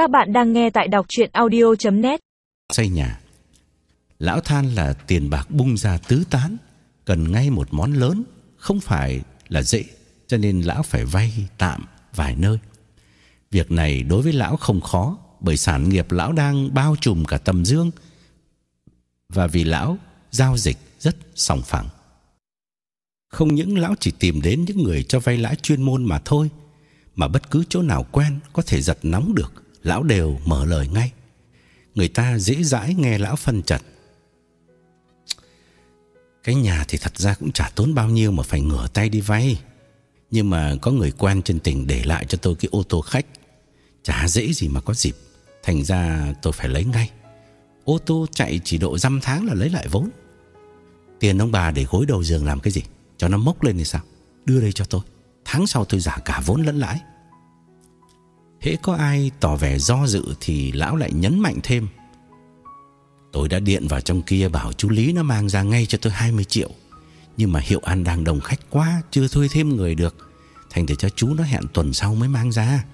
Các bạn đang nghe tại đọc chuyện audio.net Xây nhà. Lão than là tiền bạc bung ra tứ tán, Cần ngay một món lớn, Không phải là dễ, Cho nên lão phải vay tạm vài nơi. Việc này đối với lão không khó, Bởi sản nghiệp lão đang bao trùm cả tầm dương, Và vì lão giao dịch rất sòng phẳng. Không những lão chỉ tìm đến những người cho vay lãi chuyên môn mà thôi, Mà bất cứ chỗ nào quen có thể giật nóng được. Lão đều mở lời ngay. Người ta dễ dãi nghe lão phân trần. Cái nhà thì thật ra cũng chả tốn bao nhiêu Mà phải ngửa tay đi vay. Nhưng mà có người quen trên tỉnh Để lại cho tôi cái ô tô khách. Chả dễ gì mà có dịp. Thành ra tôi phải lấy ngay. Ô tô chạy chỉ độ dăm tháng là lấy lại vốn. Tiền ông bà để gối đầu giường làm cái gì? Cho nó mốc lên thì sao? Đưa đây cho tôi. Tháng sau tôi giả cả vốn lẫn lãi. Hễ có ai tỏ vẻ do dự Thì lão lại nhấn mạnh thêm. Tôi đã điện vào trong kia Bảo chú Lý nó mang ra ngay cho tôi 20 triệu. Nhưng mà hiệu ăn đang đồng khách quá, Chưa thuê thêm người được. Thành để cho chú nó hẹn tuần sau mới mang ra.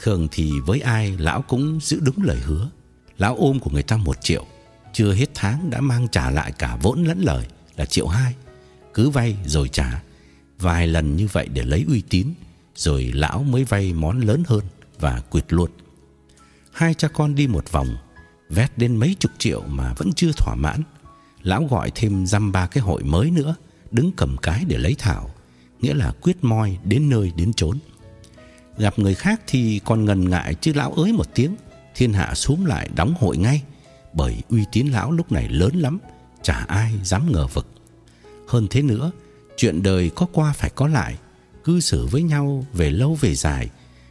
Thường thì với ai, Lão cũng giữ đúng lời hứa. Lão ôm của người ta một triệu. Chưa hết tháng đã mang trả lại cả vốn lẫn lời, Là triệu hai. Cứ vay rồi trả. Vài lần như vậy để lấy uy tín. Rồi lão mới vay món lớn hơn Và quyệt luôn. Hai cha con đi một vòng, Vét đến mấy chục triệu mà vẫn chưa thỏa mãn. Lão gọi thêm dăm ba cái hội mới nữa, Đứng cầm cái để lấy thảo, Nghĩa là quyết moi đến nơi đến chốn. Gặp người khác thì còn ngần ngại Chứ lão ới một tiếng, Thiên hạ xuống lại đóng hội ngay, Bởi uy tín lão lúc này lớn lắm, Chả ai dám ngờ vực. Hơn thế nữa, Chuyện đời có qua phải có lại Cư xử với nhau về lâu về dài,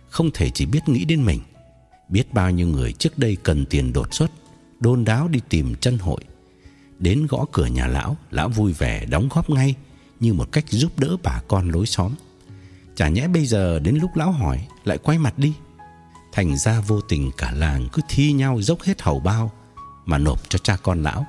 Không thể chỉ biết nghĩ đến mình. Biết bao nhiêu người trước đây cần tiền đột xuất, Đôn đáo đi tìm chân hội. Đến gõ cửa nhà lão Lão vui vẻ đóng góp ngay Như một cách giúp đỡ bà con lối xóm. Chả nhẽ bây giờ đến lúc lão hỏi, Lại quay mặt đi. Thành ra vô tình cả làng cứ thi nhau dốc hết hầu bao Mà nộp cho cha con lão.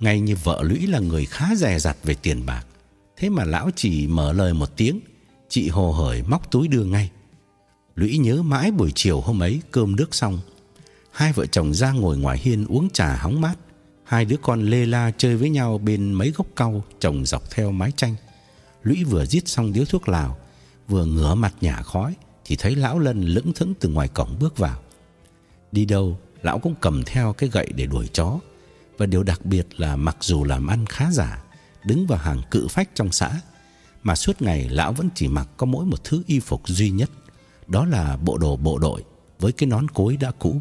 Ngay như vợ Lũy là người khá dè dặt về tiền bạc, Thế mà lão chỉ mở lời một tiếng, Chị hồ hởi móc túi đưa ngay. Lũy nhớ mãi buổi chiều hôm ấy cơm nước xong, Hai vợ chồng ra ngồi ngoài hiên uống trà hóng mát, Hai đứa con lê la chơi với nhau bên mấy gốc cau trồng dọc theo mái tranh. Lũy vừa giết xong điếu thuốc lào, Vừa ngửa mặt nhả khói, Thì thấy lão lân lững thững từ ngoài cổng bước vào. Đi đâu, lão cũng cầm theo cái gậy để đuổi chó. Và điều đặc biệt là mặc dù làm ăn khá giả, Đứng vào hàng cự phách trong xã, Mà suốt ngày lão vẫn chỉ mặc có mỗi một thứ y phục duy nhất. Đó là bộ đồ bộ đội Với cái nón cối đã cũ.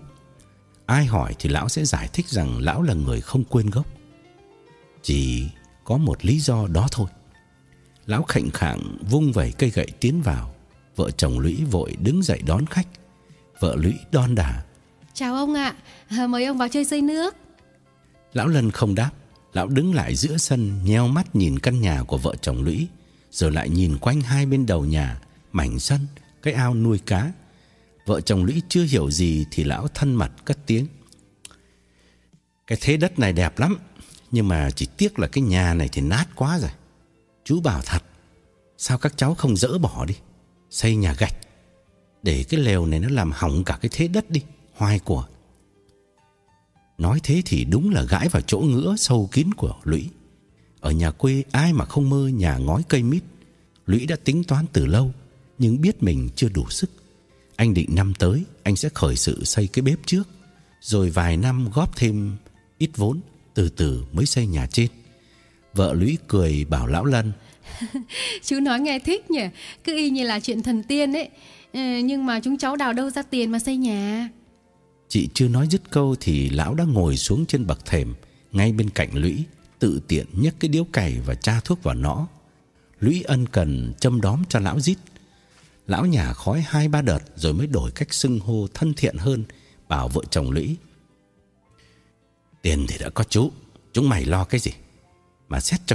Ai hỏi thì lão sẽ giải thích rằng Lão là người không quên gốc. Chỉ có một lý do đó thôi. Lão khệnh khạng vung vẩy cây gậy tiến vào. Vợ chồng Lũy vội đứng dậy đón khách. Vợ Lũy đon đà Chào ông ạ Mời ông vào chơi xây nước. Lão Lân không đáp. Lão đứng lại giữa sân Nheo mắt nhìn căn nhà của vợ chồng Lũy Rồi lại nhìn quanh hai bên đầu nhà Mảnh sân Cái ao nuôi cá. Vợ chồng Lũy chưa hiểu gì Thì lão thân mật cất tiếng. Cái thế đất này đẹp lắm Nhưng mà chỉ tiếc là cái nhà này thì nát quá rồi Chú bảo thật, Sao các cháu không dỡ bỏ đi, Xây nhà gạch, Để cái lều này nó làm hỏng cả cái thế đất đi Hoài của. Nói thế thì đúng là gãi vào chỗ ngứa sâu kín của Lũy. Ở nhà quê ai mà không mơ nhà ngói cây mít. Lũy đã tính toán từ lâu, Nhưng biết mình chưa đủ sức. Anh định năm tới, Anh sẽ khởi sự xây cái bếp trước, Rồi vài năm góp thêm ít vốn, Từ từ mới xây nhà trên. Vợ Lũy cười bảo Lão Lân Chú nói nghe thích nhỉ Cứ y như là chuyện thần tiên ấy ừ, Nhưng mà chúng cháu đào đâu ra tiền mà xây nhà Chị chưa nói dứt câu thì lão đã ngồi xuống trên bậc thềm ngay bên cạnh Lũy, tự tiện nhấc cái điếu cày và tra thuốc vào nó. Lũy ân cần châm đóm cho lão rít. Lão nhả khói hai ba đợt rồi mới đổi cách xưng hô thân thiện hơn bảo vợ chồng Lũy. Tiền thì đã có chú Chúng mày lo cái gì Mà xét cho